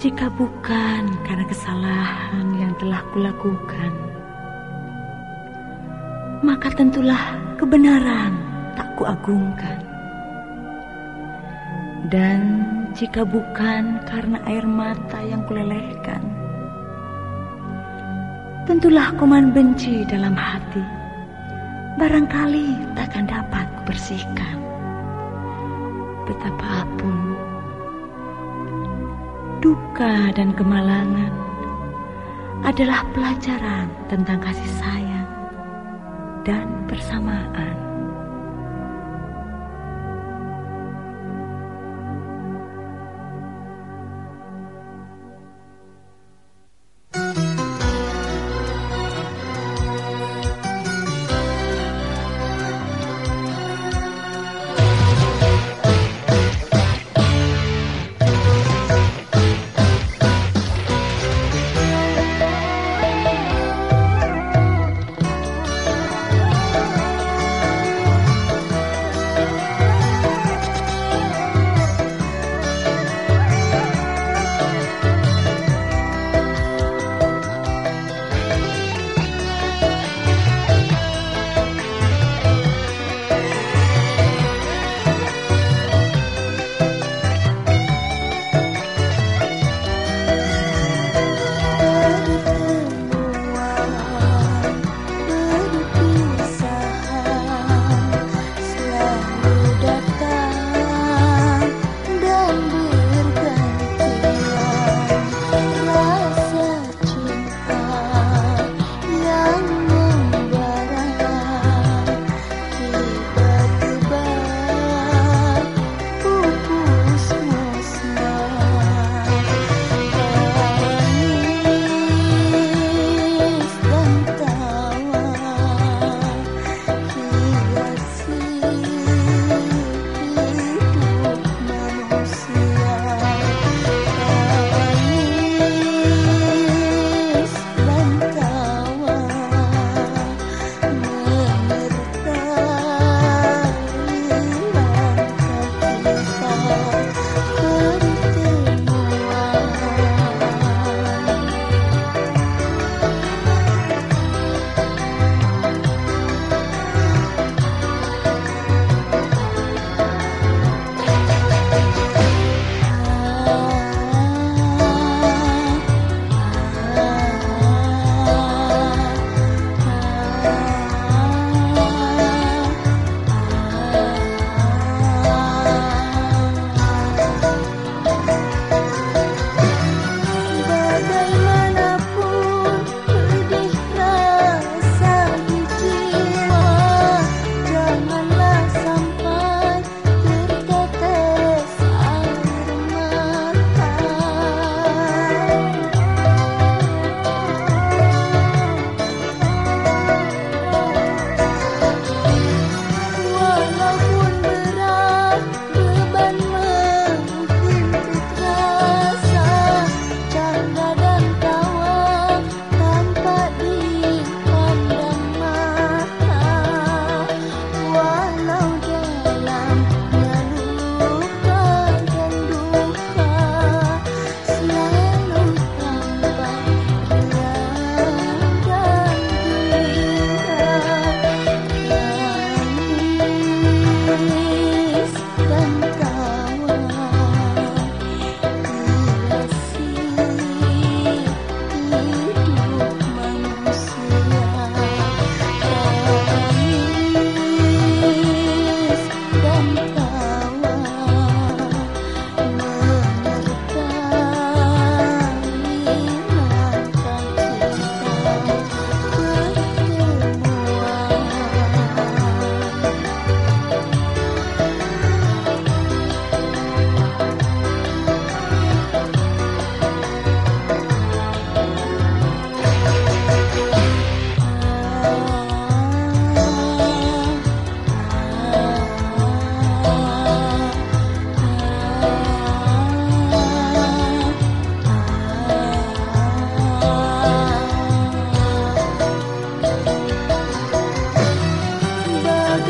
Jika bukan karena kesalahan yang telah kulakukan, maka tentulah kebenaran tak kuagungkan. Dan jika bukan karena air mata yang kulelehkan, tentulah kuman benci dalam hati. Barangkali takkan dapat bersihkan. Betapapun duka dan kemalangan adalah pelajaran tentang kasih sayang dan bersamaan.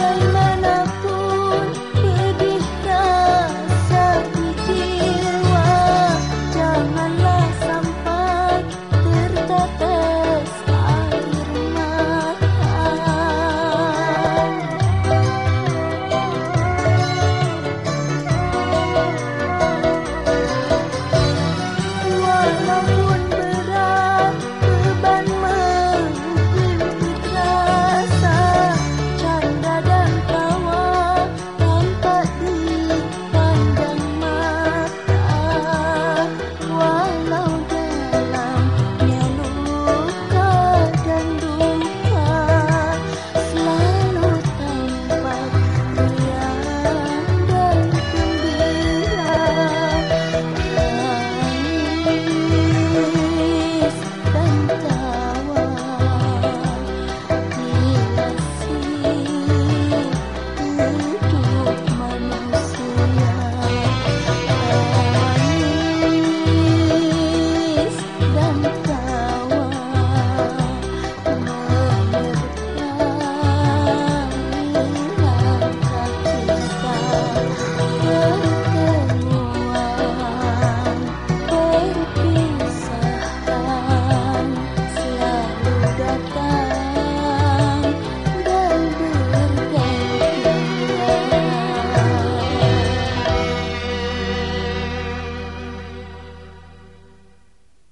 the datang